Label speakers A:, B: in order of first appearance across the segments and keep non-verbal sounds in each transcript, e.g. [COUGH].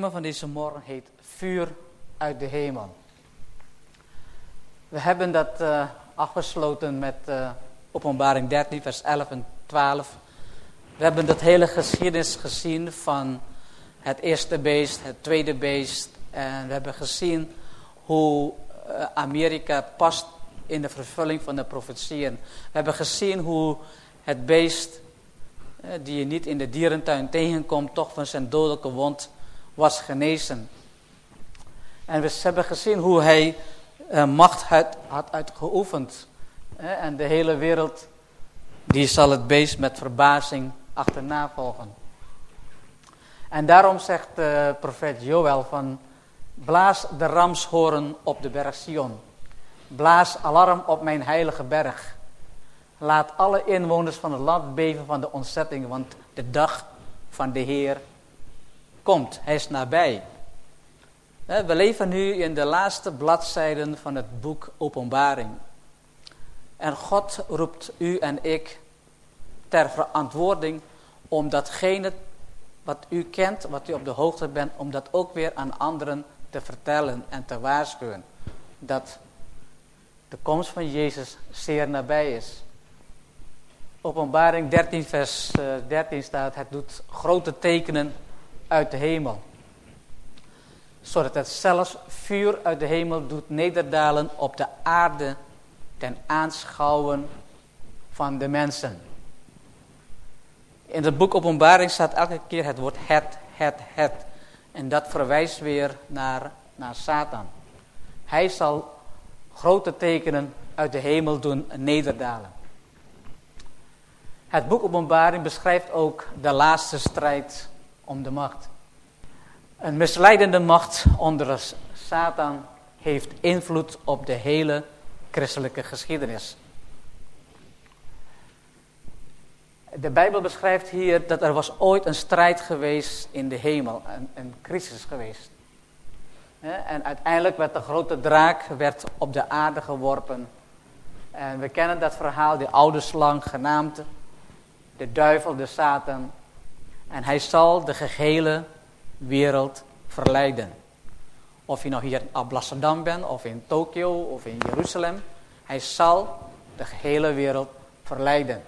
A: van deze morgen heet Vuur uit de hemel. We hebben dat uh, afgesloten met uh, openbaring 13, vers 11 en 12. We hebben dat hele geschiedenis gezien van het eerste beest, het tweede beest. En we hebben gezien hoe uh, Amerika past in de vervulling van de profetieën. We hebben gezien hoe het beest, die je niet in de dierentuin tegenkomt, toch van zijn dodelijke wond was genezen. En we hebben gezien hoe hij uh, macht had, uitgeoefend. en de hele wereld, die zal het beest met verbazing achterna volgen. En daarom zegt de profeet Joël van, blaas de ramshoren op de berg Sion. Blaas alarm op mijn heilige berg. Laat alle inwoners van het land beven van de ontzetting, want de dag van de Heer komt. Hij is nabij. We leven nu in de laatste bladzijden van het boek Openbaring. En God roept u en ik ter verantwoording om datgene wat u kent, wat u op de hoogte bent, om dat ook weer aan anderen te vertellen en te waarschuwen. Dat de komst van Jezus zeer nabij is. Openbaring 13 vers 13 eh, staat, het doet grote tekenen uit de hemel. Zodat het zelfs vuur uit de hemel doet nederdalen op de aarde ten aanschouwen van de mensen. In het boek Openbaring staat elke keer het woord het, het, het. En dat verwijst weer naar, naar Satan. Hij zal grote tekenen uit de hemel doen nederdalen. Het boek Openbaring beschrijft ook de laatste strijd om de macht. Een misleidende macht onder Satan heeft invloed op de hele christelijke geschiedenis. De Bijbel beschrijft hier dat er was ooit een strijd geweest in de hemel, een, een crisis geweest. En uiteindelijk werd de grote draak werd op de aarde geworpen. En we kennen dat verhaal, de oude slang genaamd de duivel, de Satan. En hij zal de gehele wereld verleiden. Of je nou hier in Amsterdam bent, of in Tokio, of in Jeruzalem. Hij zal de gehele wereld verleiden.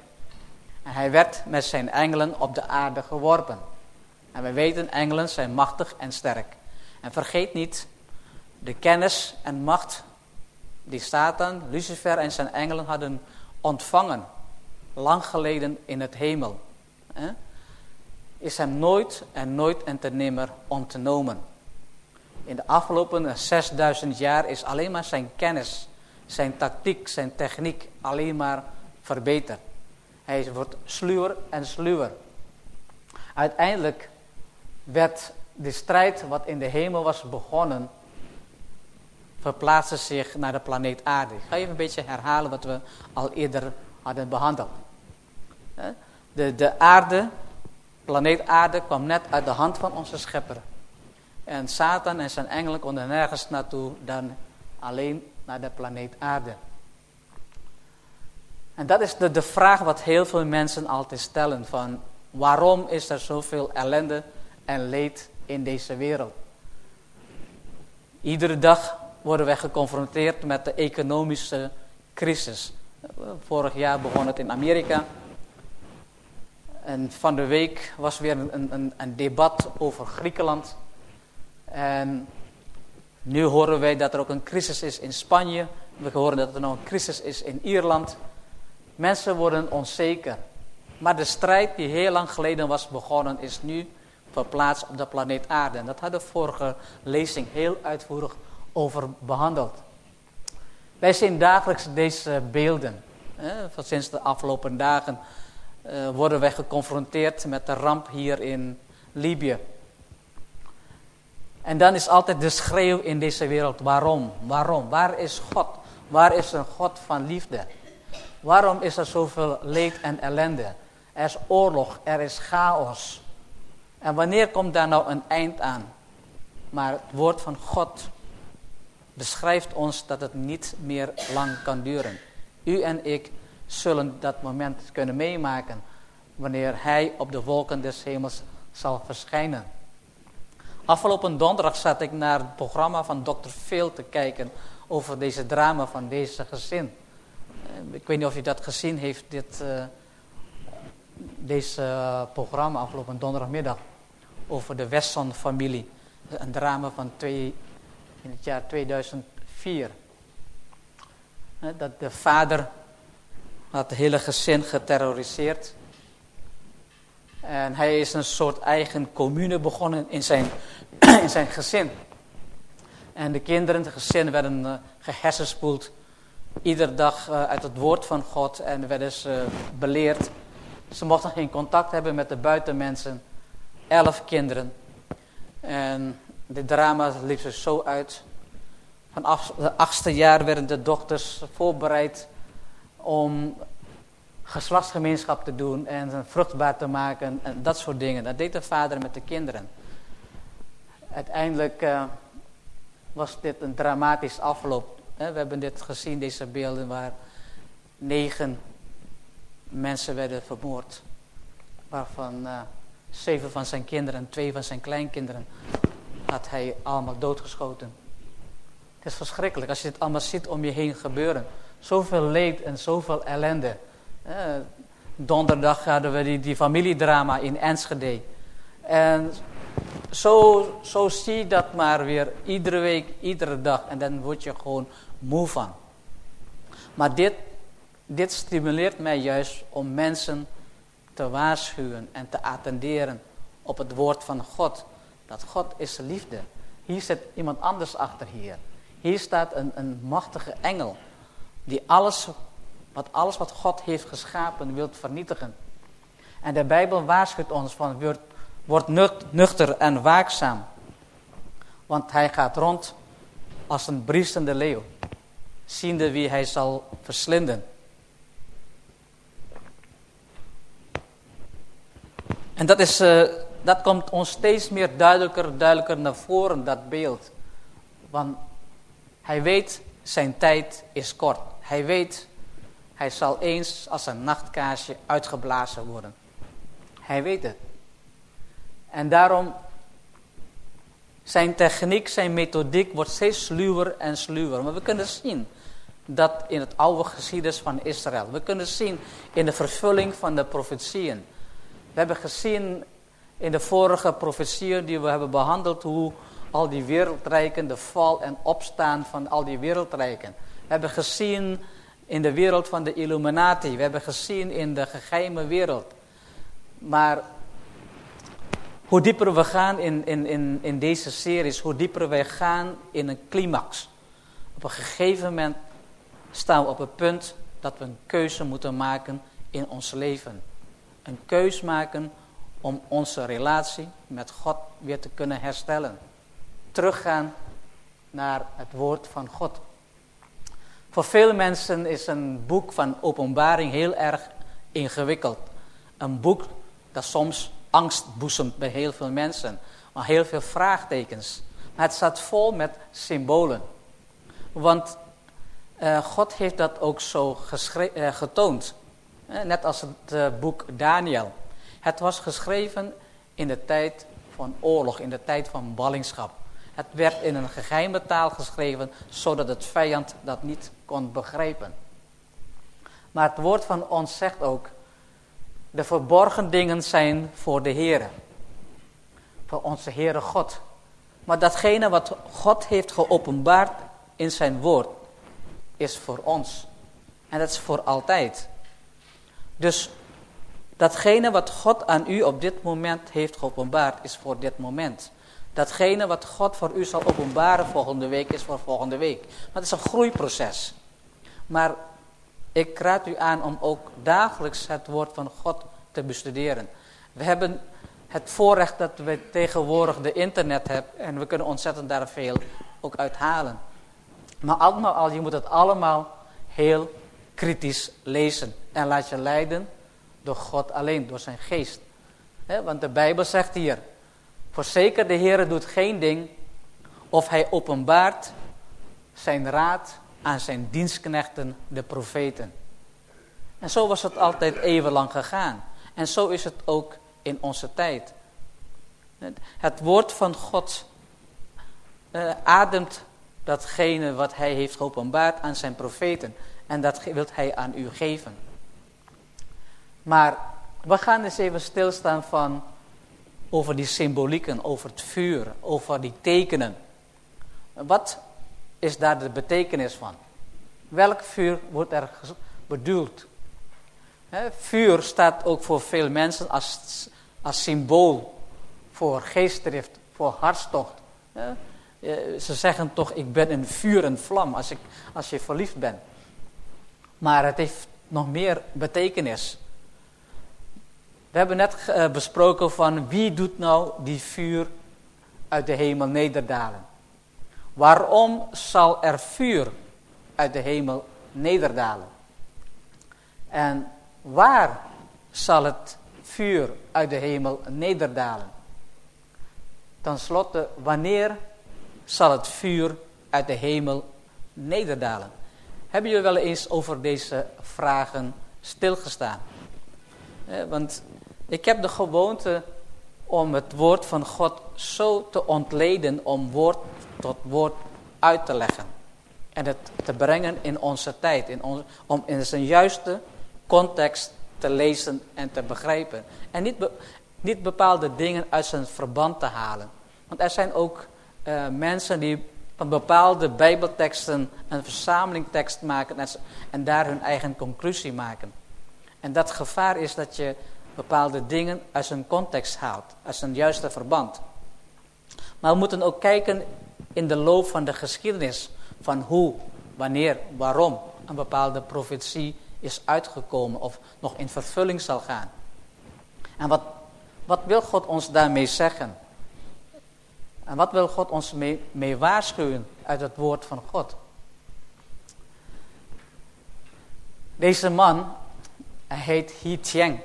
A: En hij werd met zijn engelen op de aarde geworpen. En we weten, engelen zijn machtig en sterk. En vergeet niet, de kennis en macht die Satan, Lucifer en zijn engelen hadden ontvangen lang geleden in het hemel, hè, is hem nooit en nooit en te nimmer ontnomen. In de afgelopen 6000 jaar is alleen maar zijn kennis, zijn tactiek, zijn techniek alleen maar verbeterd. Hij wordt sluwer en sluwer. Uiteindelijk werd de strijd wat in de hemel was begonnen, verplaatste zich naar de planeet aarde. Ik ga even een beetje herhalen wat we al eerder hadden behandeld. De, de aarde, planeet aarde, kwam net uit de hand van onze schepper. En Satan en zijn engelen konden nergens naartoe dan alleen naar de planeet aarde. En dat is de, de vraag wat heel veel mensen altijd stellen van waarom is er zoveel ellende en leed in deze wereld? Iedere dag worden wij geconfronteerd met de economische crisis. Vorig jaar begon het in Amerika. En van de week was weer een, een, een debat over Griekenland. En nu horen wij dat er ook een crisis is in Spanje. We horen dat er nog een crisis is in Ierland. Mensen worden onzeker. Maar de strijd die heel lang geleden was begonnen is nu verplaatst op de planeet aarde. En dat hadden we vorige lezing heel uitvoerig over behandeld. Wij zien dagelijks deze beelden. Van sinds de afgelopen dagen uh, worden wij geconfronteerd met de ramp hier in Libië. En dan is altijd de schreeuw in deze wereld, waarom? Waarom? Waar is God? Waar is een God van liefde? Waarom is er zoveel leed en ellende? Er is oorlog, er is chaos. En wanneer komt daar nou een eind aan? Maar het woord van God beschrijft ons dat het niet meer lang kan duren. U en ik zullen dat moment kunnen meemaken wanneer hij op de wolken des hemels zal verschijnen. Afgelopen donderdag zat ik naar het programma van Dr. Phil te kijken over deze drama van deze gezin. Eh, ik weet niet of je dat gezien heeft, dit, uh, deze programma afgelopen donderdagmiddag. Over de Wesson-familie. Een drama van twee, in het jaar 2004. Dat de vader had het hele gezin geterroriseerd. En hij is een soort eigen commune begonnen in zijn, [CLEARS THROAT] in zijn gezin. En de kinderen, het gezin werden uh, gehersenspoeld. Iedere dag uh, uit het woord van God en werden ze beleerd. Ze mochten geen contact hebben met de buitenmensen. Elf kinderen. En de drama liep er zo uit. Vanaf het achtste jaar werden de dochters voorbereid om geslachtsgemeenschap te doen en vruchtbaar te maken en dat soort dingen. Dat deed de vader met de kinderen. Uiteindelijk uh, was dit een dramatisch afloop. We hebben dit gezien, deze beelden waar negen mensen werden vermoord. Waarvan uh, zeven van zijn kinderen en twee van zijn kleinkinderen had hij allemaal doodgeschoten. Het is verschrikkelijk als je dit allemaal ziet om je heen gebeuren. Zoveel leed en zoveel ellende. Eh, donderdag hadden we die, familiedrama in Enschede. En zo, zo zie je dat maar weer iedere week, iedere dag. En dan word je gewoon moe van. Maar dit, dit stimuleert mij juist om mensen te waarschuwen en te attenderen op het woord van God. Dat God is liefde. Hier zit iemand anders achter hier. Hier staat een, een machtige engel. Die alles wat, alles wat God heeft geschapen wilt vernietigen. En de Bijbel waarschuwt ons van word, nuchter en waakzaam. Want hij gaat rond als een briesende leeuw. Ziende wie hij zal verslinden. En dat, is, uh, dat komt ons steeds meer duidelijker, duidelijker naar voren, dat beeld. Want hij weet, zijn tijd is kort. Hij weet, hij zal eens als een nachtkaarsje uitgeblazen worden. Hij weet het. En daarom, zijn techniek, zijn methodiek wordt steeds sluwer en sluwer. Maar we kunnen zien dat in het oude geschiedenis van Israël. We kunnen zien in de vervulling van de profetieën. We hebben gezien in de vorige profetieën die we hebben behandeld... hoe al die wereldrijken, de val en opstaan van al die wereldrijken. We hebben gezien in de wereld van de Illuminati. We hebben gezien in de geheime wereld. Maar hoe dieper we gaan in, in, in, in deze series, hoe dieper wij gaan in een climax. Op een gegeven moment staan we op het punt dat we een keuze moeten maken in ons leven. Een keus maken om onze relatie met God weer te kunnen herstellen. Teruggaan naar het woord van God. Voor veel mensen is een boek van openbaring heel erg ingewikkeld. Een boek dat soms angst boezemt bij heel veel mensen. Maar heel veel vraagtekens. Maar het staat vol met symbolen. Want uh, God heeft dat ook zo uh, getoond. Uh, net als het boek Daniel. Het was geschreven in de tijd van oorlog, in de tijd van ballingschap. Het werd in een geheime taal geschreven, zodat het vijand dat niet kon begrijpen. Maar het woord van ons zegt ook, de verborgen dingen zijn voor de Heer. Voor onze Heere God. Maar datgene wat God heeft geopenbaard in zijn woord, is voor ons. En dat is voor altijd. Dus datgene wat God aan u op dit moment heeft geopenbaard, is voor dit moment. Datgene wat God voor u zal openbaren volgende week is voor volgende week. Maar het is een groeiproces. Maar ik raad u aan om ook dagelijks het woord van God te bestuderen. We hebben het voorrecht dat we tegenwoordig de internet hebben en we kunnen ontzettend daar veel ook uithalen. Maar allemaal al, je moet het allemaal heel kritisch lezen en laat je leiden door God alleen, door zijn geest. want de Bijbel zegt hier, Voorzeker, de Heer doet geen ding of hij openbaart zijn raad aan zijn dienstknechten, de profeten. En zo was het altijd eeuwenlang gegaan. En zo is het ook in onze tijd. Het woord van God uh, ademt datgene wat hij heeft geopenbaard aan zijn profeten. En dat wil hij aan u geven. Maar we gaan eens even stilstaan van over die symbolieken, over het vuur, over die tekenen. Wat is daar de betekenis van? Welk vuur wordt er bedoeld? vuur staat ook voor veel mensen als, als symbool voor geestdrift, voor hartstocht. ze zeggen toch, ik ben een vuur en vlam als, ik, als je verliefd bent. Maar het heeft nog meer betekenis. We hebben net eh, besproken van wie doet nou die vuur uit de hemel nederdalen. Waarom zal er vuur uit de hemel nederdalen? En waar zal het vuur uit de hemel nederdalen? Ten slotte, wanneer zal het vuur uit de hemel nederdalen? Hebben jullie wel eens over deze vragen stilgestaan? Eh, want ik heb de gewoonte om het woord van God zo te ontleden om woord tot woord uit te leggen. En het te brengen in onze tijd, in om in zijn juiste context te lezen en te begrijpen. En niet, bepaalde dingen uit zijn verband te halen. Want er zijn ook uh, mensen die van bepaalde bijbelteksten een verzamelingtekst maken en, en daar hun eigen conclusie maken. En dat gevaar is dat je bepaalde dingen uit zijn context haalt, uit zijn juiste verband. Maar we moeten ook kijken in de loop van de geschiedenis van hoe, wanneer, waarom een bepaalde profetie is uitgekomen of nog in vervulling zal gaan. En wat, wat wil God ons daarmee zeggen? En wat wil God ons mee, waarschuwen uit het woord van God? Deze man, hij heet Hi Tieng.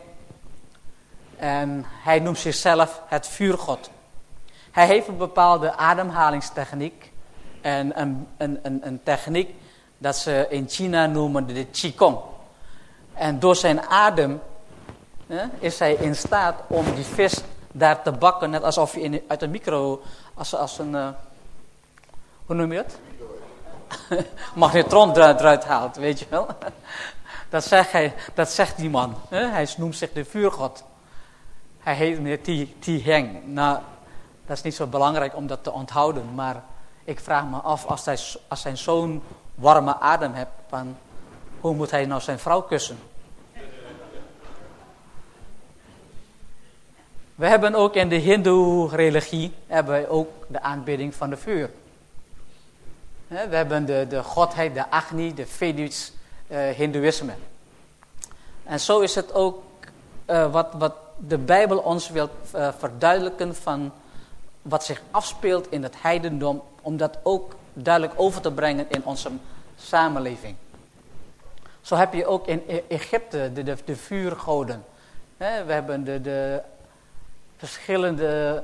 A: En hij noemt zichzelf het vuurgod. Hij heeft een bepaalde ademhalingstechniek. En een, een, een, techniek dat ze in China noemen de Qigong. En door zijn adem is hij in staat om die vis daar te bakken. Net alsof je in, uit een micro, als, als een, uh, hoe noem je het? [LAUGHS] Magnetron eruit, haalt, weet je wel. [LAUGHS] dat, zegt hij, dat zegt die man. Hij noemt zich de vuurgod. Hij heet meneer Ti. Nou, dat is niet zo belangrijk om dat te onthouden. Maar ik vraag me af, als hij, als hij zo'n warme adem heeft, van, hoe moet hij nou zijn vrouw kussen? We hebben ook in de hindoe-religie ook de aanbidding van de vuur. We hebben de, de godheid, de Agni, de Vedus uh, hindoeïsme. En zo is het ook uh, wat, wat de Bijbel ons wil uh, verduidelijken van wat zich afspeelt in het heidendom, om dat ook duidelijk over te brengen in onze samenleving. Zo heb je ook in e- Egypte de, de, de vuurgoden. we hebben de, de verschillende...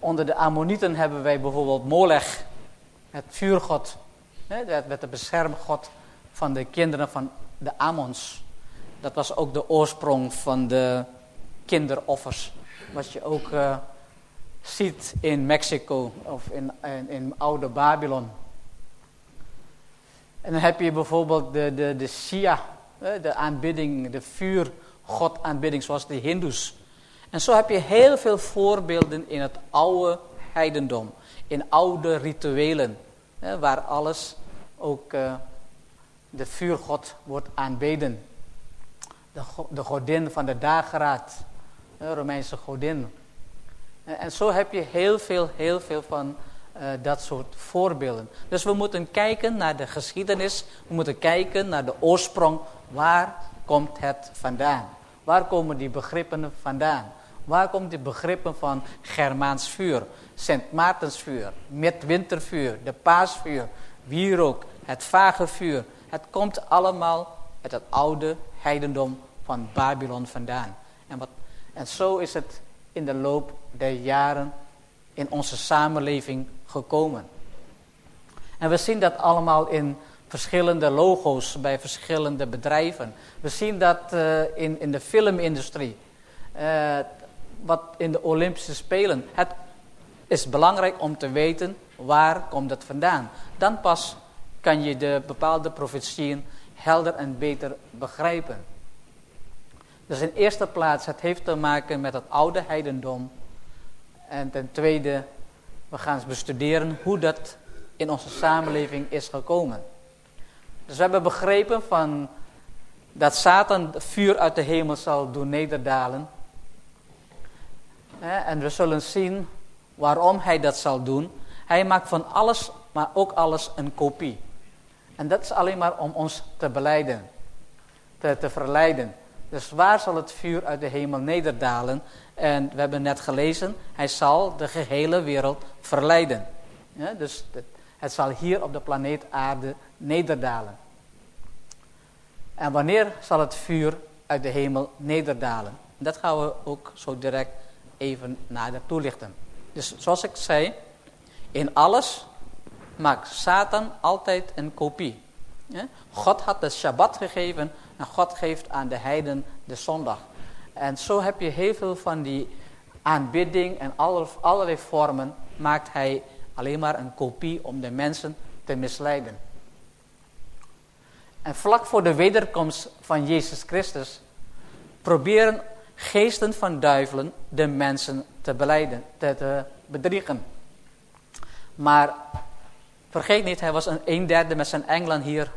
A: Onder de Ammonieten hebben wij bijvoorbeeld Molech, het vuurgod. dat de beschermgod van de kinderen van de Ammons. Dat was ook de oorsprong van de kinderoffers. Wat je ook uh, ziet in Mexico of in, in, oude Babylon. En dan heb je bijvoorbeeld de, de, de Shia, de aanbidding, de vuurgodaanbidding zoals de Hindoes. En zo heb je heel veel voorbeelden in het oude heidendom. In oude rituelen. Waar alles ook de vuurgod wordt aanbeden. De, de godin van de dageraad. Romeinse godin. En zo heb je heel veel, heel veel van uh, dat soort voorbeelden. Dus we moeten kijken naar de geschiedenis. We moeten kijken naar de oorsprong. Waar komt het vandaan? Waar komen die begrippen vandaan? Waar komen die begrippen van Germaans vuur, Sint Maartensvuur, midwintervuur, de paasvuur, wierook, het vage vuur. Het komt allemaal uit het oude heidendom van Babylon vandaan. En, wat, en zo is het in de loop der jaren in onze samenleving gekomen. En we zien dat allemaal in verschillende logo's bij verschillende bedrijven. We zien dat uh, in, in de filmindustrie. Uh, wat in de Olympische Spelen. Het is belangrijk om te weten waar komt het vandaan. Dan pas kan je de bepaalde profetieën helder en beter begrijpen. Dus in eerste plaats, het heeft te maken met het oude heidendom. En ten tweede, we gaan bestuderen hoe dat in onze samenleving is gekomen. Dus we hebben begrepen van dat Satan vuur uit de hemel zal doen nederdalen. En we zullen zien waarom hij dat zal doen. Hij maakt van alles, maar ook alles een kopie. En dat is alleen maar om ons te beleiden, te, te verleiden. Dus waar zal het vuur uit de hemel nederdalen? En we hebben net gelezen, hij zal de gehele wereld verleiden. Dus het, het zal hier op de planeet aarde nederdalen. En wanneer zal het vuur uit de hemel nederdalen? Dat gaan we ook zo direct even nader toelichten. Dus zoals ik zei, in alles maakt Satan altijd een kopie. God had de Shabbat gegeven en God geeft aan de heiden de zondag. En zo heb je heel veel van die aanbidding en allerlei vormen maakt hij alleen maar een kopie om de mensen te misleiden. En vlak voor de wederkomst van Jezus Christus proberen geesten van duivelen de mensen te beleiden, te, te bedriegen. Maar vergeet niet, hij was een, een derde met zijn engelen hier,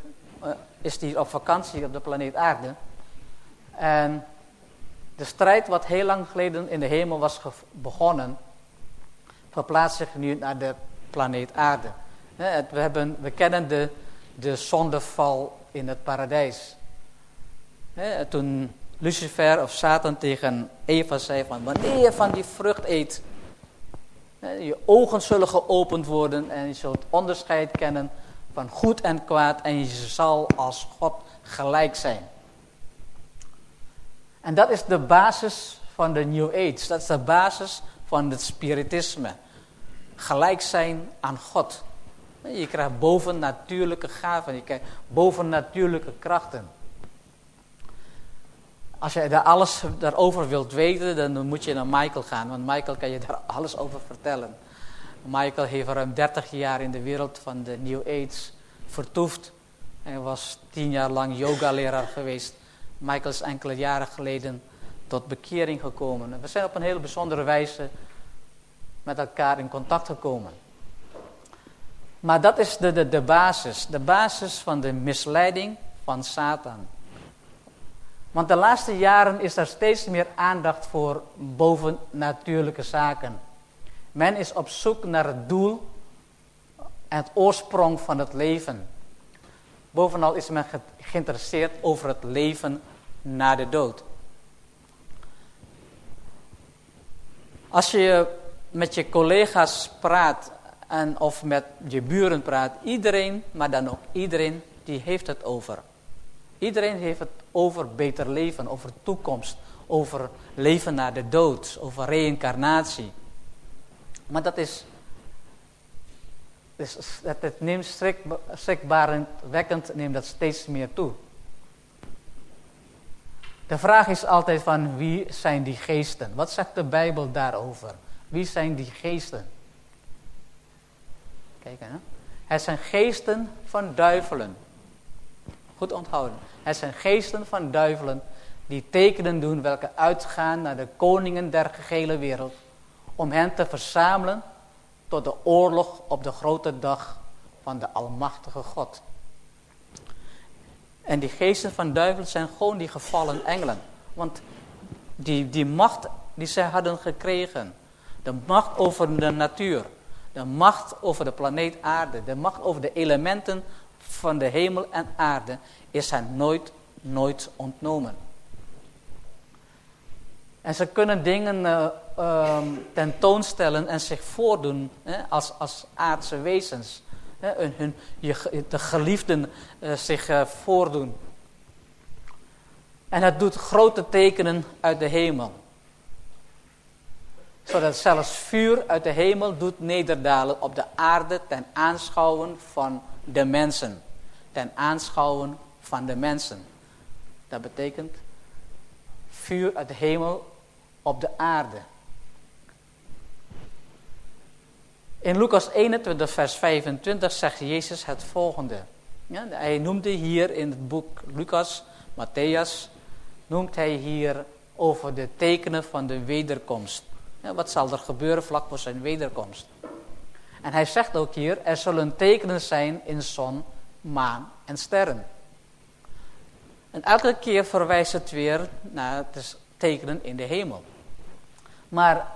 A: uh, is hij op vakantie op de planeet aarde. En de strijd wat heel lang geleden in de hemel was begonnen, verplaatst zich nu naar de planeet aarde. We, hebben, we kennen de, de zondeval in het paradijs. Toen Lucifer of Satan tegen Eva zei van wanneer je van die vrucht eet, je ogen zullen geopend worden en je zult onderscheid kennen van goed en kwaad en je zal als God gelijk zijn. En dat is de basis van de New Age, dat is de basis van het spiritisme. Gelijk zijn aan God. Je krijgt bovennatuurlijke gaven, je krijgt bovennatuurlijke krachten. Als je daar alles daarover wilt weten, dan moet je naar Michael gaan. Want Michael kan je daar [LAUGHS] alles over vertellen. Michael heeft ruim 30 jaar in de wereld van de New Age vertoefd. Hij was tien jaar lang yogaleraar geweest. Michael is enkele jaren geleden tot bekering gekomen. We zijn op een hele bijzondere wijze met elkaar in contact gekomen. Maar dat is de, de, de basis. De basis van de misleiding van Satan. Want de laatste jaren is er steeds meer aandacht voor bovennatuurlijke zaken. Men is op zoek naar het doel en het oorsprong van het leven. Bovenal is men geïnteresseerd over het leven na de dood. Als je met je collega's praat en of met je buren praat, iedereen, maar dan ook iedereen, die heeft het over. Iedereen heeft het over beter leven, over toekomst, over leven na de dood, over reïncarnatie. Maar dat is, is het neemt schrikbarendwekkend neemt dat steeds meer toe. De vraag is altijd van wie zijn die geesten? Wat zegt de Bijbel daarover? Wie zijn die geesten? Kijk, hè? Het zijn geesten van duivelen. Goed onthouden. Het zijn geesten van duivelen die tekenen doen welke uitgaan naar de koningen der gehele wereld. Om hen te verzamelen tot de oorlog op de grote dag van de Almachtige God. En die geesten van duivelen zijn gewoon die gevallen engelen. Want die, die macht die zij hadden gekregen. De macht over de natuur. De macht over de planeet aarde. De macht over de elementen van de hemel en aarde. Is hen nooit, nooit ontnomen. En ze kunnen dingen uh, tentoonstellen en zich voordoen hè, als, als aardse wezens hun, de geliefden uh, zich uh, voordoen. En het doet grote tekenen uit de hemel. Zodat zelfs vuur uit de hemel doet nederdalen op de aarde ten aanschouwen van de mensen. Ten aanschouwen van de mensen. Dat betekent vuur uit de hemel op de aarde. In Lucas 21, vers 25 zegt Jezus het volgende. Ja, hij noemde hier in het boek Lucas, Matthäus, noemt hij hier over de tekenen van de wederkomst. Ja, wat zal er gebeuren vlak voor zijn wederkomst? En hij zegt ook hier, er zullen tekenen zijn in zon, maan en sterren. En elke keer verwijst het weer naar het tekenen in de hemel. Maar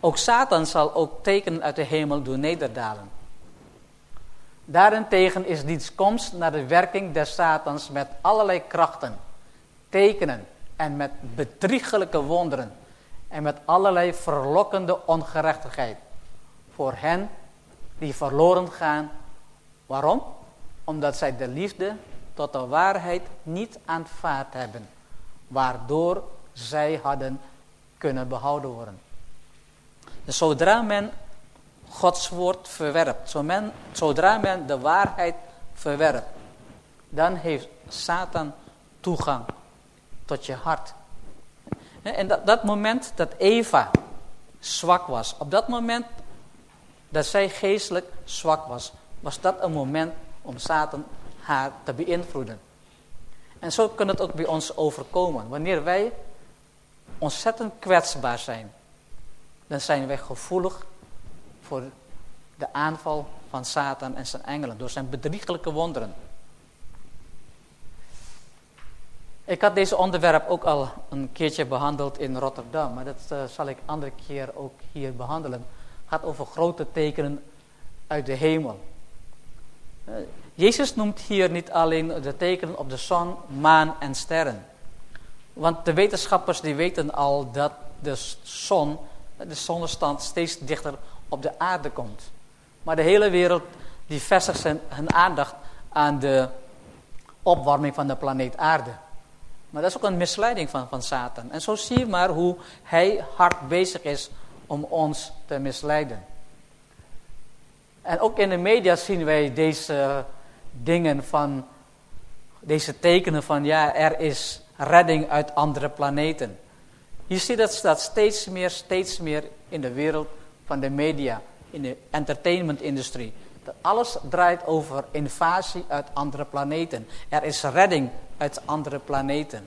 A: ook Satan zal ook tekenen uit de hemel doen nederdalen. Daarentegen is diens komst naar de werking des Satans met allerlei krachten, tekenen en met bedriegelijke wonderen en met allerlei verlokkende ongerechtigheid voor hen die verloren gaan. Waarom? Omdat zij de liefde tot de waarheid niet aanvaard hebben, waardoor zij hadden kunnen behouden worden. Dus zodra men Gods woord verwerpt, zodra men de waarheid verwerpt, dan heeft Satan toegang tot je hart. En dat, dat moment dat Eva zwak was, op dat moment dat zij geestelijk zwak was, was dat een moment om Satan haar te beïnvloeden. En zo kan het ook bij ons overkomen. Wanneer wij ontzettend kwetsbaar zijn, dan zijn wij gevoelig voor de aanval van Satan en zijn engelen door zijn bedrieglijke wonderen. Ik had deze onderwerp ook al een keertje behandeld in Rotterdam, maar dat uh, zal ik andere keer ook hier behandelen. Het gaat over grote tekenen uit de hemel. Jezus noemt hier niet alleen de tekenen op de zon, maan en sterren. Want de wetenschappers die weten al dat de zon, de zonnestand steeds dichter op de aarde komt. Maar de hele wereld die vestigt zijn, hun aandacht aan de opwarming van de planeet aarde. Maar dat is ook een misleiding van, van Satan. En zo zie je maar hoe hij hard bezig is om ons te misleiden. En ook in de media zien wij deze dingen van, deze tekenen van ja, er is redding uit andere planeten. Je ziet dat staat steeds meer, steeds meer in de wereld van de media, in de entertainmentindustrie. Dat alles draait over invasie uit andere planeten. Er is redding uit andere planeten.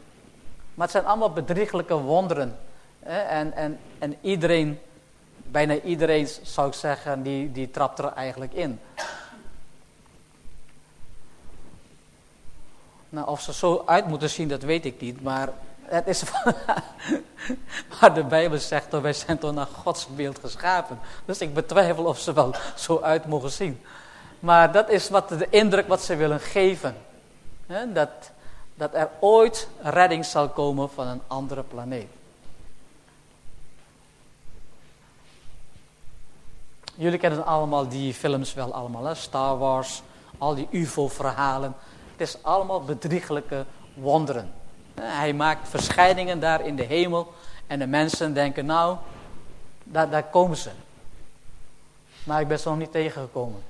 A: Maar het zijn allemaal bedrieglijke wonderen. En, en, en iedereen, bijna iedereen zou ik zeggen, die, die trapt er eigenlijk in. Nou, of ze zo uit moeten zien, dat weet ik niet. Maar het is [LAUGHS] waar de Bijbel zegt, dat wij zijn toch naar Gods beeld geschapen. Dus ik betwijfel of ze wel zo uit mogen zien. Maar dat is wat de indruk wat ze willen geven. Dat, dat er ooit redding zal komen van een andere planeet. Jullie kennen allemaal die films wel allemaal, hè? Star Wars, al die UFO-verhalen. Het is allemaal bedrieglijke wonderen. Hij maakt verschijningen daar in de hemel. En de mensen denken, nou, daar, daar komen ze. Maar ik ben ze nog niet tegengekomen.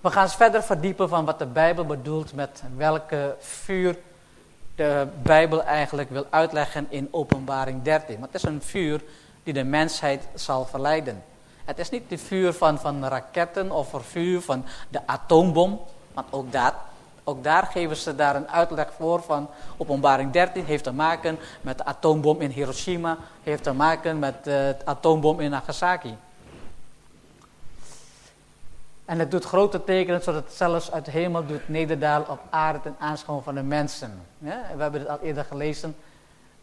A: We gaan eens verder verdiepen van wat de Bijbel bedoelt met welke vuur de Bijbel eigenlijk wil uitleggen in openbaring 13. Want het is een vuur die de mensheid zal verleiden. Het is niet de vuur van, van raketten of een vuur van de atoombom. Want ook, dat, ook daar geven ze daar een uitleg voor van openbaring 13 heeft te maken met de atoombom in Hiroshima, heeft te maken met de atoombom in Nagasaki. En het doet grote tekenen zodat het zelfs uit de hemel doet nederdalen op aarde ten aanschouw van de mensen. Ja, we hebben het al eerder gelezen.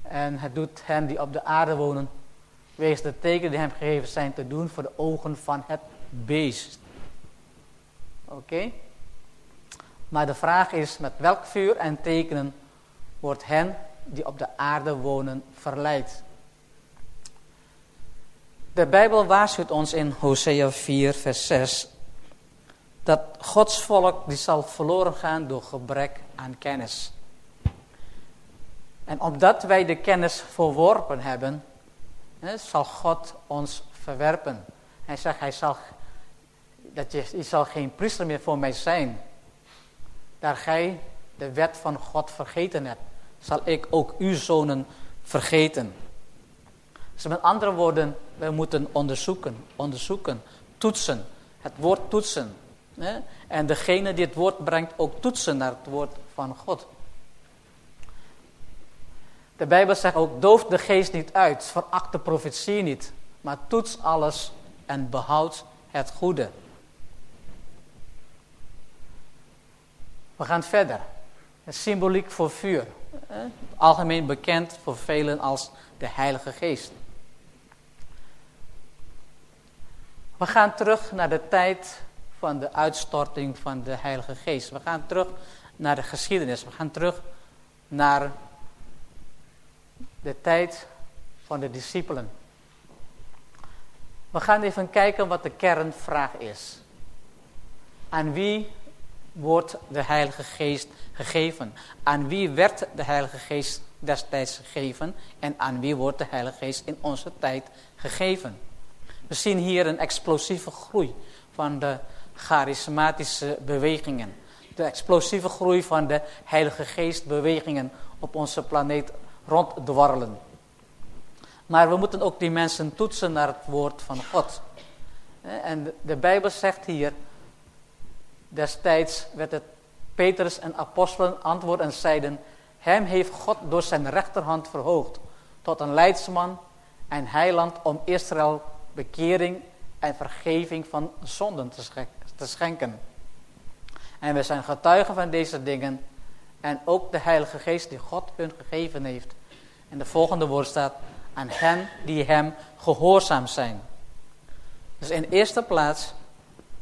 A: En het doet hen die op de aarde wonen, wegens de tekenen die hem gegeven zijn te doen voor de ogen van het beest. Oké? Maar de vraag is, met welk vuur en tekenen wordt hen die op de aarde wonen verleid? De Bijbel waarschuwt ons in Hosea 4, vers 6 dat Gods volk die zal verloren gaan door gebrek aan kennis. En omdat wij de kennis verworpen hebben, zal God ons verwerpen. Hij zegt, hij zal, dat je, je zal geen priester meer voor mij zijn daar gij de wet van God vergeten hebt, zal ik ook uw zonen vergeten. Dus met andere woorden, we moeten onderzoeken, onderzoeken, toetsen. Het woord toetsen. En degene die het woord brengt ook toetsen naar het woord van God. De Bijbel zegt ook, doof de geest niet uit, veracht de profetie niet, maar toets alles en behoud het goede. We gaan verder. Symboliek voor vuur. Algemeen bekend voor velen als de Heilige Geest. We gaan terug naar de tijd van de uitstorting van de Heilige Geest. We gaan terug naar de geschiedenis. We gaan terug naar de tijd van de discipelen. We gaan even kijken wat de kernvraag is. Aan wie wordt de Heilige Geest gegeven? Aan wie werd de Heilige Geest destijds gegeven? En aan wie wordt de Heilige Geest in onze tijd gegeven? We zien hier een explosieve groei van de charismatische bewegingen. De explosieve groei van de Heilige Geest bewegingen op onze planeet ronddwarrelen. Maar we moeten ook die mensen toetsen naar het woord van God. En de Bijbel zegt hier, destijds werd het Petrus en apostelen antwoord en zeiden, hem heeft God door zijn rechterhand verhoogd tot een leidsman en heiland om Israël bekering en vergeving van zonden te schenken. En we zijn getuigen van deze dingen en ook de Heilige Geest die God hun gegeven heeft. En de volgende woord staat, aan hen die hem gehoorzaam zijn. Dus in eerste plaats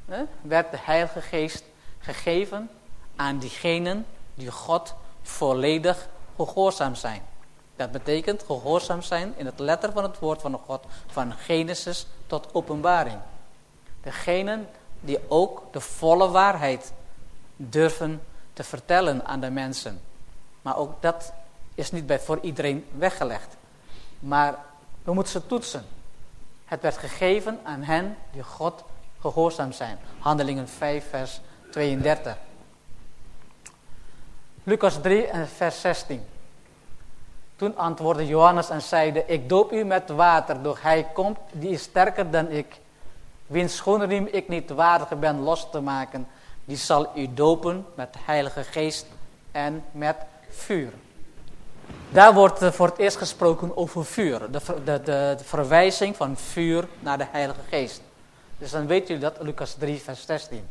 A: hè, werd de Heilige Geest gegeven aan diegenen die God volledig gehoorzaam zijn. Dat betekent gehoorzaam zijn in het letter van het woord van God, van Genesis tot openbaring. Degenen die ook de volle waarheid durven te vertellen aan de mensen. Maar ook dat is niet bij voor iedereen weggelegd. Maar we moeten ze toetsen. Het werd gegeven aan hen die God gehoorzaam zijn. Handelingen 5 vers 32. Lucas 3 en vers 16. Toen antwoordde Johannes en zeide, ik doop u met water, doch hij komt, die is sterker dan ik. Wiens schoenriem ik niet waardig ben los te maken, die zal u dopen met de heilige geest en met vuur. Daar wordt voor het eerst gesproken over vuur. De, de, de, verwijzing van vuur naar de heilige geest. Dus dan weet u dat, Lucas 3 vers 16.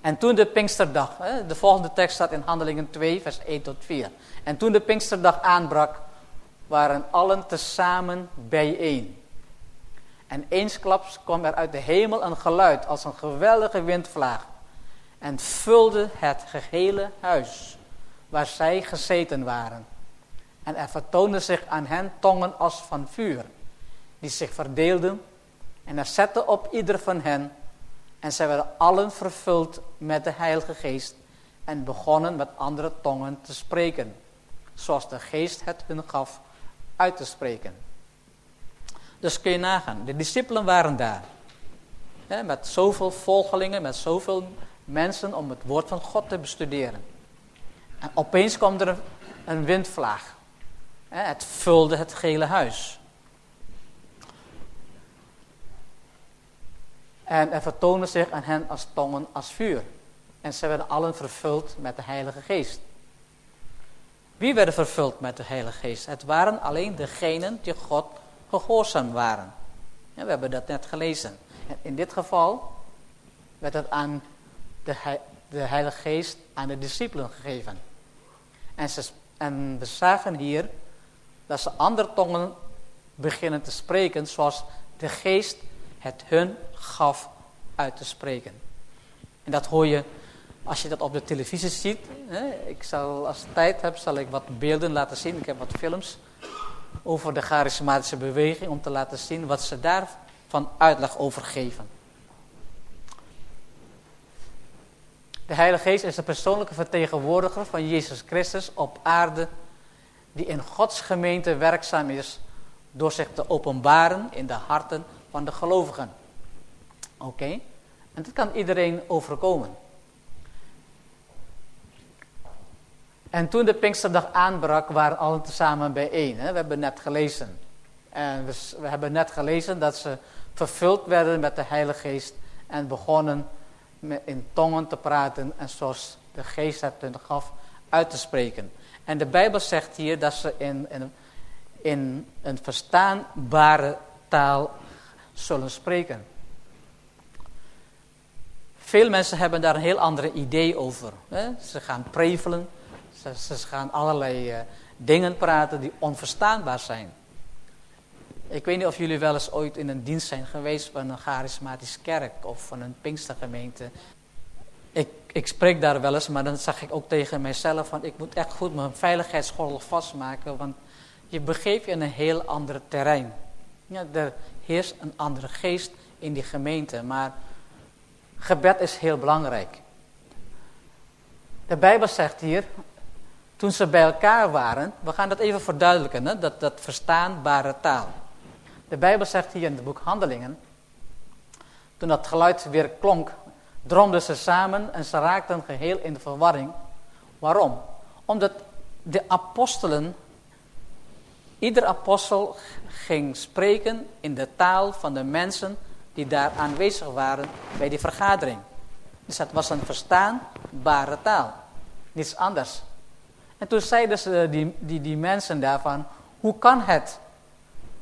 A: En toen de Pinksterdag, de volgende tekst staat in Handelingen 2, vers 1 tot 4. En toen de Pinksterdag aanbrak, waren allen tezamen bijeen. En eensklaps kwam er uit de hemel een geluid als een geweldige windvlaag. En vulde het gehele huis waar zij gezeten waren. En er vertoonden zich aan hen tongen als van vuur, die zich verdeelden. En er zette op ieder van hen en zij werden allen vervuld met de Heilige Geest en begonnen met andere tongen te spreken, zoals de Geest het hun gaf uit te spreken. Dus kun je nagaan, de discipelen waren daar. Met zoveel volgelingen, met zoveel mensen om het woord van God te bestuderen. En opeens kwam er een windvlaag. Het vulde het gele huis. En er vertoonde zich aan hen als tongen als vuur. En ze werden allen vervuld met de Heilige Geest. Wie werden vervuld met de Heilige Geest? Het waren alleen degenen die God gehoorzaam waren. we hebben dat net gelezen. En in dit geval werd het aan de, de Heilige Geest aan de discipelen gegeven. En, ze, en we zagen hier dat ze andere tongen beginnen te spreken zoals de Geest het hun gaf uit te spreken. En dat hoor je als je dat op de televisie ziet. Hè, ik zal, als ik tijd heb, zal ik wat beelden laten zien. Ik heb wat films over de charismatische beweging om te laten zien wat ze daar van uitleg over geven. De Heilige Geest is de persoonlijke vertegenwoordiger van Jezus Christus op aarde, die in Gods gemeente werkzaam is door zich te openbaren in de harten van de gelovigen. Oké? En dat kan iedereen overkomen. En toen de Pinksterdag aanbrak, waren allen tezamen bijeen. Hè? We hebben net gelezen. En we, hebben net gelezen dat ze vervuld werden met de Heilige Geest en begonnen in tongen te praten en zoals de Geest het hun gaf uit te spreken. En de Bijbel zegt hier dat ze in, in, in een verstaanbare taal zullen spreken. Veel mensen hebben daar een heel ander idee over. Hè? Ze gaan prevelen, ze, ze gaan allerlei uh, dingen praten die onverstaanbaar zijn. Ik weet niet of jullie wel eens ooit in een dienst zijn geweest van een charismatische kerk of van een Pinkstergemeente. Ik, ik spreek daar wel eens, maar dan zag ik ook tegen mijzelf van ik moet echt goed mijn veiligheidsgordel vastmaken, want je begeeft je in een heel ander terrein. Ja, er heerst een andere geest in die gemeente, maar gebed is heel belangrijk. De Bijbel zegt hier, toen ze bij elkaar waren, we gaan dat even verduidelijken, hè, dat, dat verstaanbare taal. De Bijbel zegt hier in het boek Handelingen, toen dat geluid weer klonk, droomden ze samen en ze raakten geheel in de verwarring. Waarom? Omdat de apostelen, ieder apostel ging spreken in de taal van de mensen die daar aanwezig waren bij die vergadering. Dus het was een verstaanbare taal. Niets anders. En toen zeiden ze die, die mensen daarvan, hoe kan het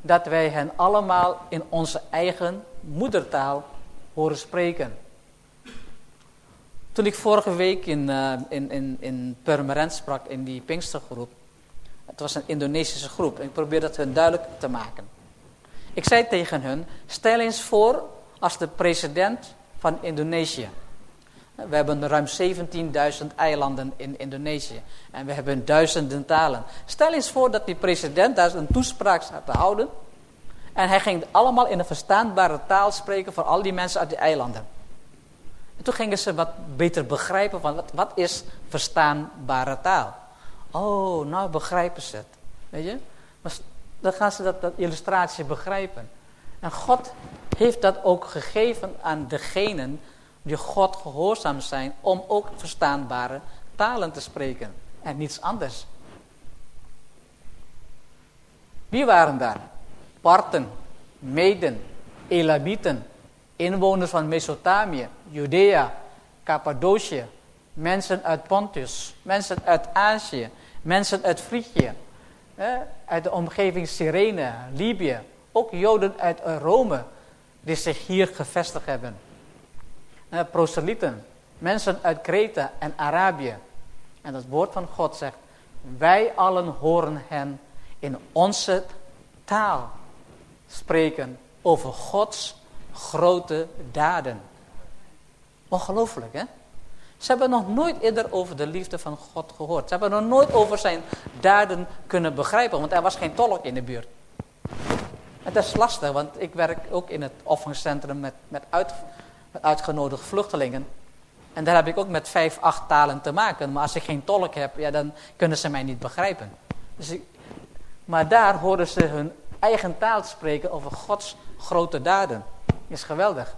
A: dat wij hen allemaal in onze eigen moedertaal horen spreken? Toen ik vorige week in, uh, in, in, in Purmerend sprak, in die Pinkstergroep, het was een Indonesische groep, en ik probeerde het hun duidelijk te maken. Ik zei tegen hun, stel eens voor als de president van Indonesië. We hebben ruim 17.000 eilanden in Indonesië. En we hebben duizenden talen. Stel eens voor dat die president daar een toespraak zou houden. En hij ging allemaal in een verstaanbare taal spreken voor al die mensen uit die eilanden. En toen gingen ze wat beter begrijpen van wat, wat is verstaanbare taal. Oh, nou begrijpen ze het. Weet je? Maar dan gaan ze dat, dat illustratie begrijpen. En God heeft dat ook gegeven aan degenen die God gehoorzaam zijn om ook verstaanbare talen te spreken. En niets anders. Wie waren daar? Parten, Meden, Elabieten, inwoners van Mesopotamië, Judea, Cappadocië, mensen uit Pontus, mensen uit Azië, mensen uit Frigië, uit de omgeving Cyrene, Libië, ook Joden uit Rome die zich hier gevestigd hebben. Proselieten, mensen uit Kreta en Arabië. En het woord van God zegt, wij allen horen hen in onze taal spreken over Gods grote daden. Ongelooflijk, hè? Ze hebben nog nooit eerder over de liefde van God gehoord. Ze hebben nog nooit over zijn daden kunnen begrijpen, want er was geen tolk in de buurt. Het is lastig, want ik werk ook in het opvangcentrum met, met, uit, met uitgenodigde vluchtelingen. En daar heb ik ook met vijf, acht talen te maken. Maar als ik geen tolk heb, ja, dan kunnen ze mij niet begrijpen. Dus maar daar horen ze hun eigen taal spreken over Gods grote daden. Is geweldig.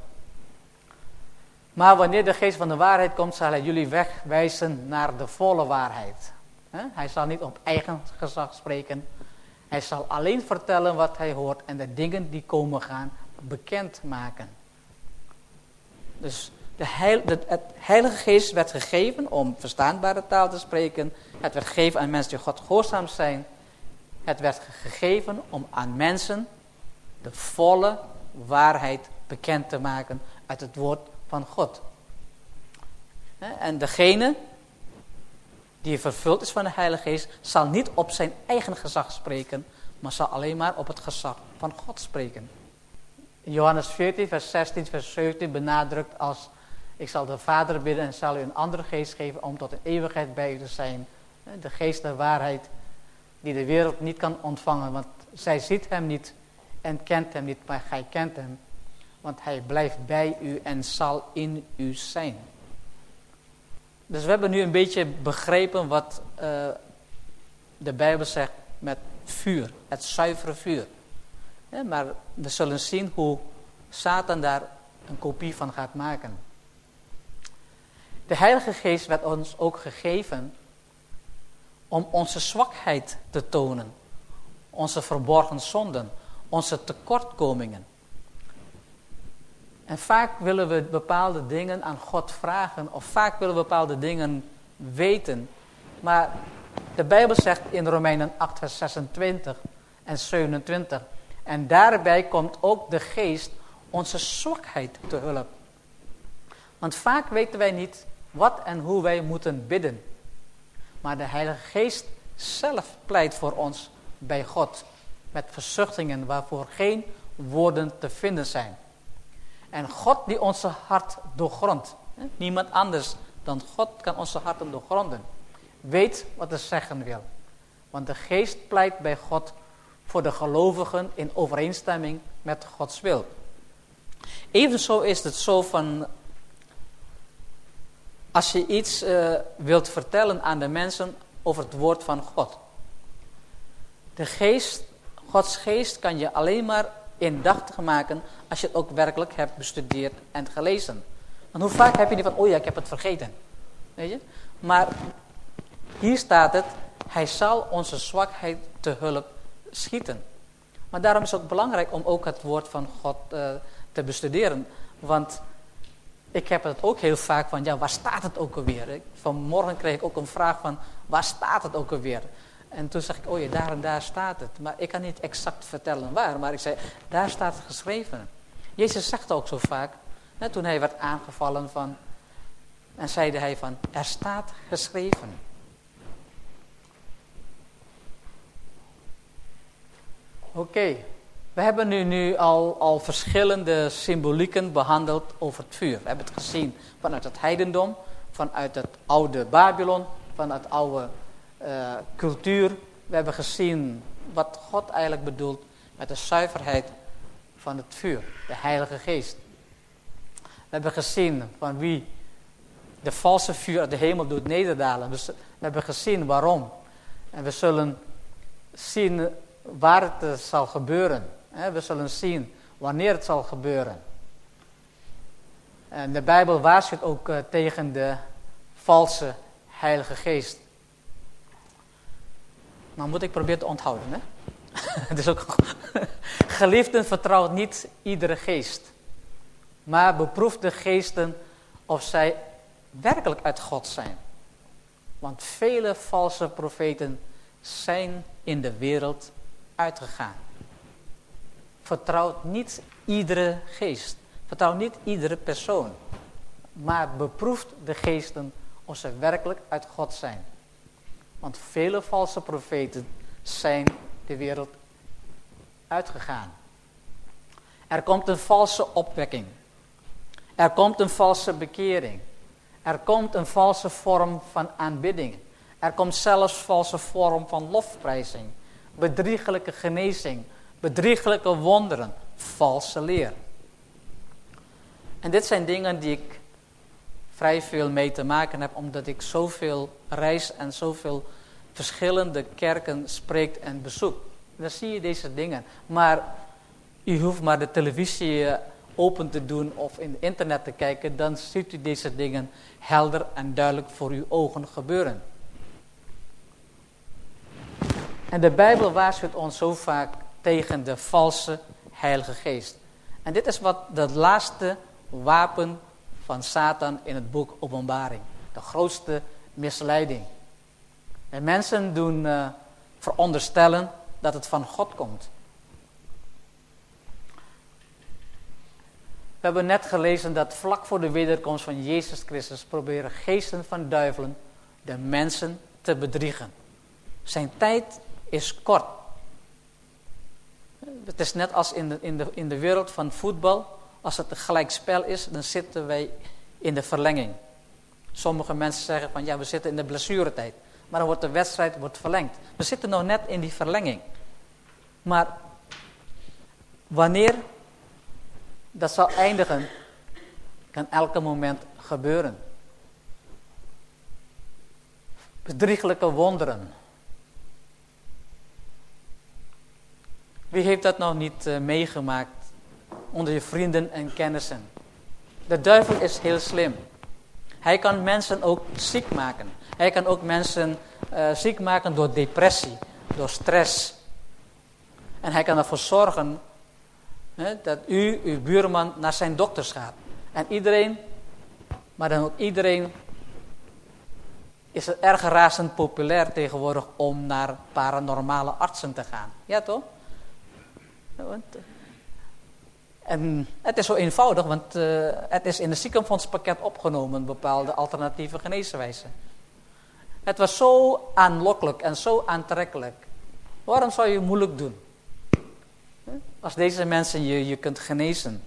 A: Maar wanneer de geest van de waarheid komt, zal hij jullie wegwijzen naar de volle waarheid. Hij zal niet op eigen gezag spreken. Hij zal alleen vertellen wat hij hoort en de dingen die komen gaan bekendmaken. Dus de heil, de, het Heilige Geest werd gegeven om verstaanbare taal te spreken. Het werd gegeven aan mensen die God gehoorzaam zijn. Het werd gegeven om aan mensen de volle waarheid bekend te maken uit het woord van God. En degene die vervuld is van de Heilige Geest, zal niet op zijn eigen gezag spreken, maar zal alleen maar op het gezag van God spreken. Johannes 14, vers 16, vers 17 benadrukt als, ik zal de Vader bidden en zal u een andere geest geven om tot de eeuwigheid bij u te zijn. De geest der waarheid die de wereld niet kan ontvangen, want zij ziet hem niet en kent hem niet, maar gij kent hem, want hij blijft bij u en zal in u zijn. Dus we hebben nu een beetje begrepen wat uh, de Bijbel zegt met vuur, het zuivere vuur. Maar we zullen zien hoe Satan daar een kopie van gaat maken. De Heilige Geest werd ons ook gegeven om onze zwakheid te tonen, onze verborgen zonden, onze tekortkomingen. En vaak willen we bepaalde dingen aan God vragen, of vaak willen we bepaalde dingen weten. Maar de Bijbel zegt in Romeinen 8, vers 26 en 27. En daarbij komt ook de geest onze zwakheid te hulp. Want vaak weten wij niet wat en hoe wij moeten bidden. Maar de Heilige Geest zelf pleit voor ons bij God. Met verzuchtingen waarvoor geen woorden te vinden zijn. En God die onze hart doorgrondt. Niemand anders dan God kan onze harten doorgronden. Weet wat hij zeggen wil. Want de geest pleit bij God voor de gelovigen in overeenstemming met Gods wil. Evenzo is het zo van, als je iets uh, wilt vertellen aan de mensen over het woord van God. De geest, Gods geest kan je alleen maar indachtig maken als je het ook werkelijk hebt bestudeerd en gelezen. Want hoe vaak heb je die van, oh ja, ik heb het vergeten. Weet je? Maar hier staat het, hij zal onze zwakheid te hulp schieten. Maar daarom is het ook belangrijk om ook het woord van God uh, te bestuderen. Want ik heb het ook heel vaak van, ja, waar staat het ook alweer? Vanmorgen kreeg ik ook een vraag van, waar staat het ook alweer? En toen zag ik, oh ja, daar en daar staat het. Maar ik kan niet exact vertellen waar, maar ik zei, daar staat het geschreven. Jezus zegt ook zo vaak, hè, toen hij werd aangevallen van, en zeide hij van, er staat geschreven. Oké, we hebben nu, nu al, al verschillende symbolieken behandeld over het vuur. We hebben het gezien vanuit het heidendom, vanuit het oude Babylon, vanuit oude uh, cultuur. We hebben gezien wat God eigenlijk bedoelt met de zuiverheid van het vuur, de Heilige Geest. We hebben gezien van wie de valse vuur uit de hemel doet nederdalen. We hebben gezien waarom. En we zullen zien waar het eh, zal gebeuren. We zullen zien wanneer het zal gebeuren. En de Bijbel waarschuwt ook eh, tegen de valse Heilige Geest. Nou moet ik proberen te onthouden. Hè? [LAUGHS] het is ook [LAUGHS] Geliefden, vertrouwt niet iedere geest. Maar beproef de geesten of zij werkelijk uit God zijn. Want vele valse profeten zijn in de wereld uitgegaan. Vertrouw niet iedere geest. Vertrouw niet iedere persoon. Maar beproef de geesten of ze werkelijk uit God zijn. Want vele valse profeten zijn de wereld uitgegaan. Er komt een valse opwekking. Er komt een valse bekering. Er komt een valse vorm van aanbidding. Er komt zelfs valse vorm van lofprijzing. Bedriegelijke genezing. Bedriegelijke wonderen. Valse leer. En dit zijn dingen die ik vrij veel mee te maken heb, omdat ik zoveel reis en zoveel verschillende kerken spreek en bezoek. Dan zie je deze dingen. Maar u hoeft maar de televisie eh, open te doen of in het internet te kijken, dan ziet u deze dingen helder en duidelijk voor uw ogen gebeuren. En de Bijbel waarschuwt ons zo vaak tegen de valse Heilige Geest. En dit is wat het laatste wapen van Satan in het boek Openbaring. De grootste misleiding. En mensen doen uh, veronderstellen dat het van God komt. We hebben net gelezen dat vlak voor de wederkomst van Jezus Christus proberen geesten van duivelen de mensen te bedriegen. Zijn tijd is kort. Het is net als in de, in de, in de wereld van voetbal. Als het een gelijk spel is, dan zitten wij in de verlenging. Sommige mensen zeggen van ja, we zitten in de blessuretijd. Maar dan wordt de wedstrijd wordt verlengd. We zitten nog net in die verlenging. Maar wanneer dat zal eindigen, kan elke moment gebeuren. Bedriegelijke wonderen. Wie heeft dat nog niet uh, meegemaakt onder je vrienden en kennissen? De duivel is heel slim. Hij kan mensen ook ziek maken. Hij kan ook mensen uh, ziek maken door depressie, door stress. En hij kan ervoor zorgen hè, dat u, uw buurman, naar zijn dokters gaat. En iedereen, maar dan ook iedereen, is het erg razend populair tegenwoordig om naar paranormale artsen te gaan. Ja toch? En het is zo eenvoudig, want uh, het is in het ziekenfondspakket opgenomen, bepaalde alternatieve geneeswijzen. Het was zo aanlokkelijk en zo aantrekkelijk. Waarom zou je moeilijk doen? Als deze mensen je, je kunt genezen.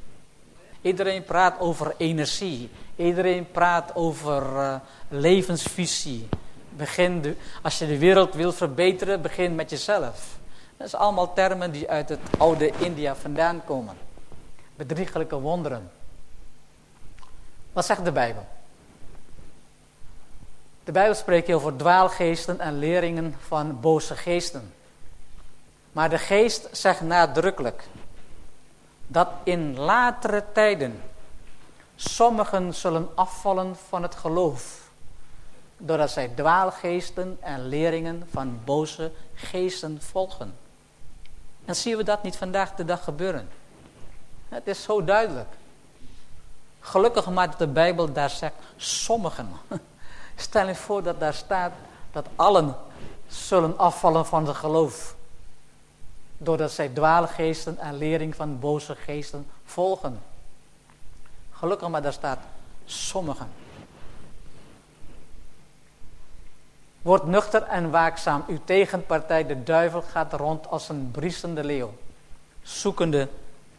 A: Iedereen praat over energie. Iedereen praat over uh, levensvisie. Begin de, als je de wereld wil verbeteren, begin met jezelf. Dat zijn allemaal termen die uit het oude India vandaan komen. Bedriegelijke wonderen. Wat zegt de Bijbel? De Bijbel spreekt over dwaalgeesten en leringen van boze geesten. Maar de geest zegt nadrukkelijk dat in latere tijden sommigen zullen afvallen van het geloof. Doordat zij dwaalgeesten en leringen van boze geesten volgen. En zien we dat niet vandaag de dag gebeuren? Het is zo duidelijk. Gelukkig maar dat de Bijbel daar zegt sommigen. [LAUGHS] Stel je voor dat daar staat dat allen zullen afvallen van het geloof. Doordat zij dwaalgeesten en lering van boze geesten volgen. Gelukkig maar daar staat sommigen. Word nuchter en waakzaam. Uw tegenpartij, de duivel, gaat rond als een briesende leeuw. Zoekende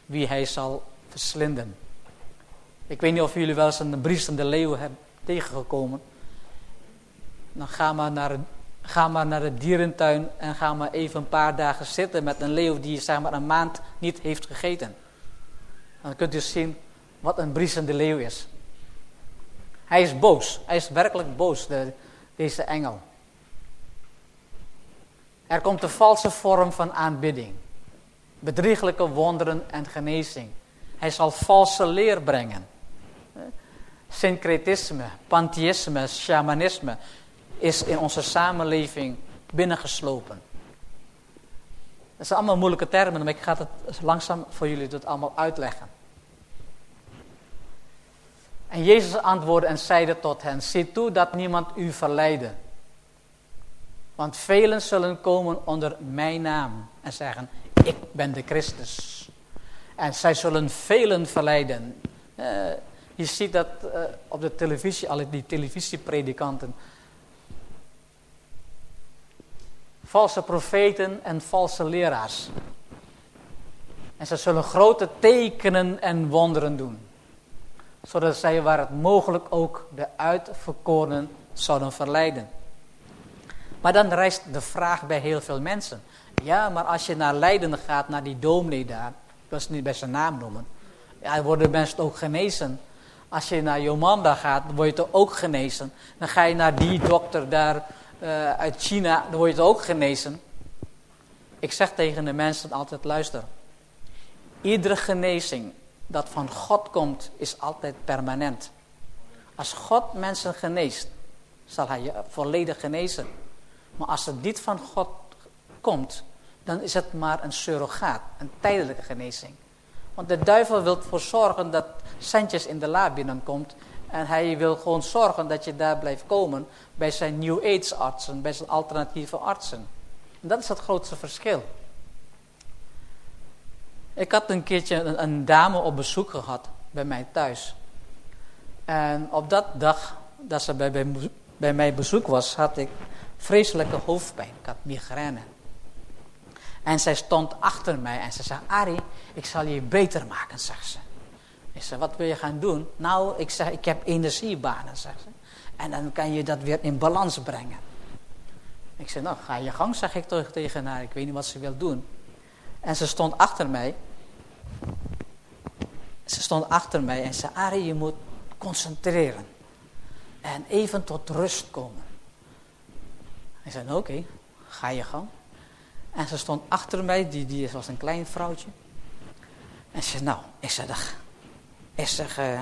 A: wie hij zal verslinden. Ik weet niet of jullie wel eens een briesende leeuw hebben tegengekomen. Dan ga maar, naar, ga maar naar de dierentuin en ga maar even een paar dagen zitten met een leeuw die zeg maar een maand niet heeft gegeten. Dan kunt u zien wat een briesende leeuw is. Hij is boos. Hij is werkelijk boos, de, deze engel. Er komt een valse vorm van aanbidding. Bedrieglijke wonderen en genezing. Hij zal valse leer brengen. Syncretisme, pantheïsme, shamanisme is in onze samenleving binnengeslopen. Dat zijn allemaal moeilijke termen, maar ik ga het langzaam voor jullie dat allemaal uitleggen. En Jezus antwoordde en zeide tot hen, zie toe dat niemand u verleide. Want velen zullen komen onder mijn naam en zeggen, ik ben de Christus. En zij zullen velen verleiden. Uh, je ziet dat uh, op de televisie, al die televisiepredikanten. Valse profeten en valse leraars. En ze zullen grote tekenen en wonderen doen. Zodat zij waar het mogelijk ook de uitverkorenen zouden verleiden. Maar dan rijst de vraag bij heel veel mensen. Ja, maar als je naar Leiden gaat, naar die dominee daar. Ik wil ze niet bij zijn naam noemen. Ja, worden mensen ook genezen. Als je naar Jomanda gaat, dan word je toch ook genezen. Dan ga je naar die dokter daar uh, uit China, dan word je toch ook genezen. Ik zeg tegen de mensen altijd, luister. Iedere genezing dat van God komt, is altijd permanent. Als God mensen geneest, zal hij je volledig genezen. Maar als het niet van God komt, dan is het maar een surrogaat, een tijdelijke genezing. Want de duivel wil ervoor zorgen dat centjes in de la binnenkomt. En hij wil gewoon zorgen dat je daar blijft komen bij zijn New Age artsen, bij zijn alternatieve artsen. En dat is het grootste verschil. Ik had een keertje een, een dame op bezoek gehad bij mij thuis. En op dat dag dat ze bij, bij, bij mij bezoek was, had ik vreselijke hoofdpijn. Ik had migraine. En zij stond achter mij en ze zei, Ari, ik zal je beter maken, zegt ze. Ik zei, wat wil je gaan doen? Nou, ik zeg, ik heb energiebanen, zegt ze. En dan kan je dat weer in balans brengen. Ik zei, nou, ga je gang, zeg ik tegen haar. Ik weet niet wat ze wil doen. En ze stond achter mij. Ze stond achter mij en zei, Ari, je moet concentreren. En even tot rust komen. Ik zei, nou, oké, ga je gang. En ze stond achter mij, die, die was een klein vrouwtje. En ze zei, nou, ik zeg, ik zeg uh,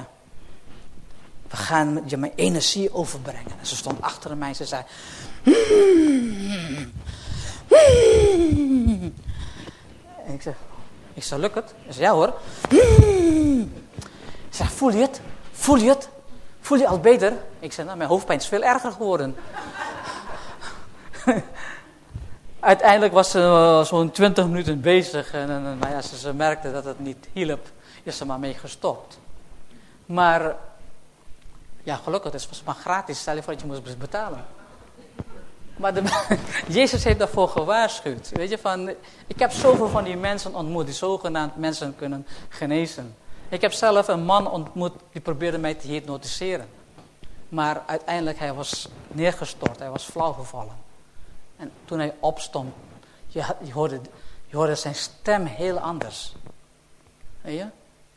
A: we gaan je mijn energie overbrengen. En ze stond achter mij en ze zei... Hmm, hmm. En ik zeg, ik zeg, lukt het? Ze zei, ja hoor. Hmm. Ik voel je het? Voel je het? Voel je al beter? Ik zeg, nou, mijn hoofdpijn is veel erger geworden. [LAUGHS] Uiteindelijk was ze zo'n 20 minuten bezig. En, en ja, ze, ze merkte dat het niet hielp. Is ze maar mee gestopt. Maar ja, gelukkig, het was maar gratis. Stel je voor dat je moest betalen. Maar de, [LAUGHS] Jezus heeft daarvoor gewaarschuwd. Weet je, van, ik heb zoveel van die mensen ontmoet die zogenaamd mensen kunnen genezen. Ik heb zelf een man ontmoet die probeerde mij te hypnotiseren. Maar uiteindelijk hij was neergestort, hij was flauwgevallen. En toen hij opstond, je, je, hoorde, je hoorde zijn stem heel anders. Weet je?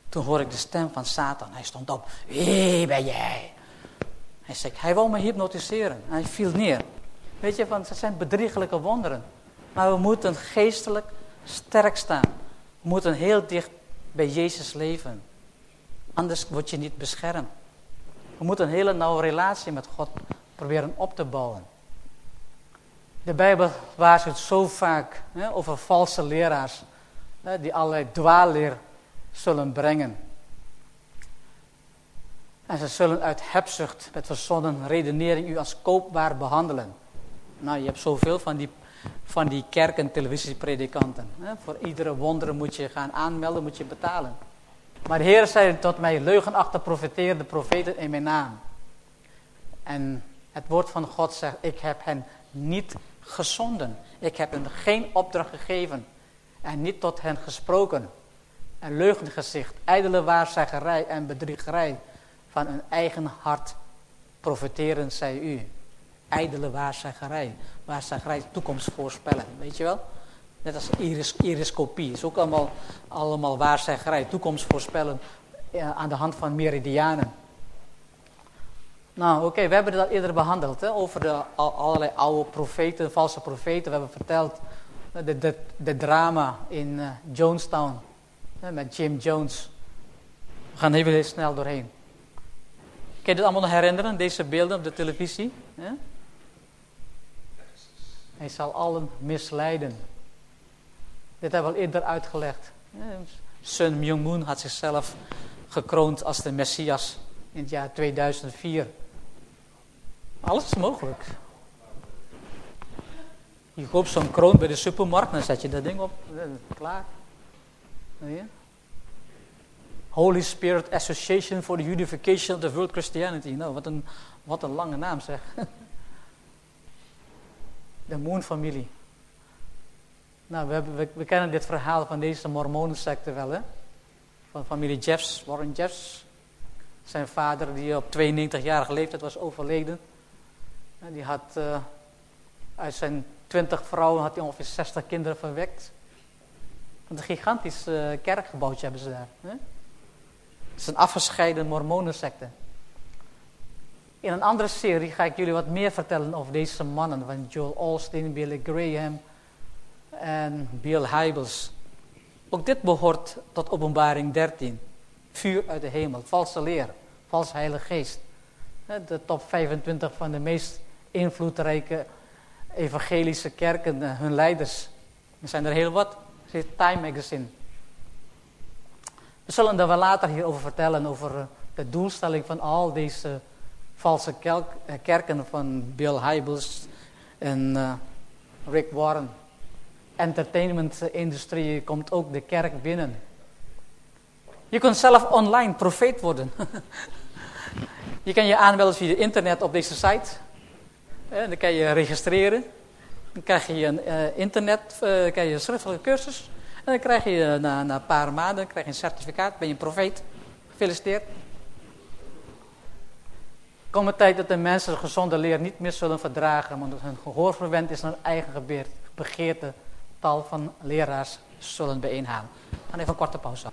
A: Toen hoorde ik de stem van Satan. Hij stond op. Wie ben jij? Hij zei, hij wou me hypnotiseren. Hij viel neer. Weet je, want het zijn bedriegelijke wonderen. Maar we moeten geestelijk sterk staan. We moeten heel dicht bij Jezus leven. Anders word je niet beschermd. We moeten een hele nauwe relatie met God proberen op te bouwen. De Bijbel waarschuwt zo vaak hè, over valse leraars. Hè, die allerlei dwaalleer zullen brengen. En ze zullen uit hebzucht met verzonnen redenering u als koopbaar behandelen. Nou, je hebt zoveel van die, van die kerk- en televisiepredikanten. Hè? Voor iedere wonder moet je gaan aanmelden, moet je betalen. Maar de Heer zei tot mij, leugenachtig profeteerde profeten in mijn naam. En het woord van God zegt, ik heb hen niet gezonden. Ik heb hen geen opdracht gegeven en niet tot hen gesproken. En leugengezicht, ijdele waarzeggerij en bedriegerij van een eigen hart profeteren zij u. Ijdele waarzeggerij. Waarzeggerij, toekomst voorspellen, weet je wel? Net als iris, iriscopie. is ook allemaal, allemaal waarzeggerij. Toekomst voorspellen aan de hand van meridianen. Nou, oké, we hebben dat eerder behandeld. Hè, over de, allerlei oude profeten, valse profeten. We hebben verteld de, de, de drama in uh, Jonestown. Hè, met Jim Jones. We gaan even heel snel doorheen. Kun je dit allemaal nog herinneren, deze beelden op de televisie? Hè? Hij zal allen misleiden. Dit hebben we al eerder uitgelegd. Sun Myung-moon had zichzelf gekroond als de Messias in het jaar 2004. Alles is mogelijk. Je koopt zo'n kroon bij de supermarkt, dan zet je dat ding op, klaar. Holy Spirit Association for the Unification of the World Christianity. Nou, wat een, wat een lange naam zeg. [LAUGHS] De Moon-familie. Nou, we, hebben, we, kennen dit verhaal van deze mormonensecte wel, hè? Van familie Jeffs, Warren Jeffs. Zijn vader, die op 92-jarige leeftijd was overleden. En die had uh, uit zijn 20 vrouwen had hij ongeveer 60 kinderen verwekt. een gigantisch uh, kerkgebouwtje hebben ze daar. Hè? Het is een afgescheiden mormonensecte. In een andere serie ga ik jullie wat meer vertellen over deze mannen. Van Joel Austin, Billy Graham en Bill Hybels. Ook dit behoort tot openbaring 13. Vuur uit de hemel, valse leer, vals heilige geest. De top 25 van de meest invloedrijke evangelische kerken, eh, hun leiders. Er zijn er heel wat. Het Time Magazine. We zullen er wel later hierover vertellen, over eh, de doelstelling van al deze valse eh, kerken van Bill Hybels en Rick Warren entertainment-industrie komt ook de kerk binnen. Je kunt zelf online profeet worden. [LAUGHS] je kan je aanmelden via internet op deze site. En dan kan je registreren. Dan krijg je een uh, internet, uh, krijg je een schriftelijke cursus. En dan krijg je na, na een paar maanden krijg je een certificaat, ben je een profeet. Gefeliciteerd. Komt een tijd dat de mensen de gezonde leer niet meer zullen verdragen, omdat hun gehoor verwend is naar eigen begeerte tal van leraars zullen bijeenhalen. Dan even een korte pauze.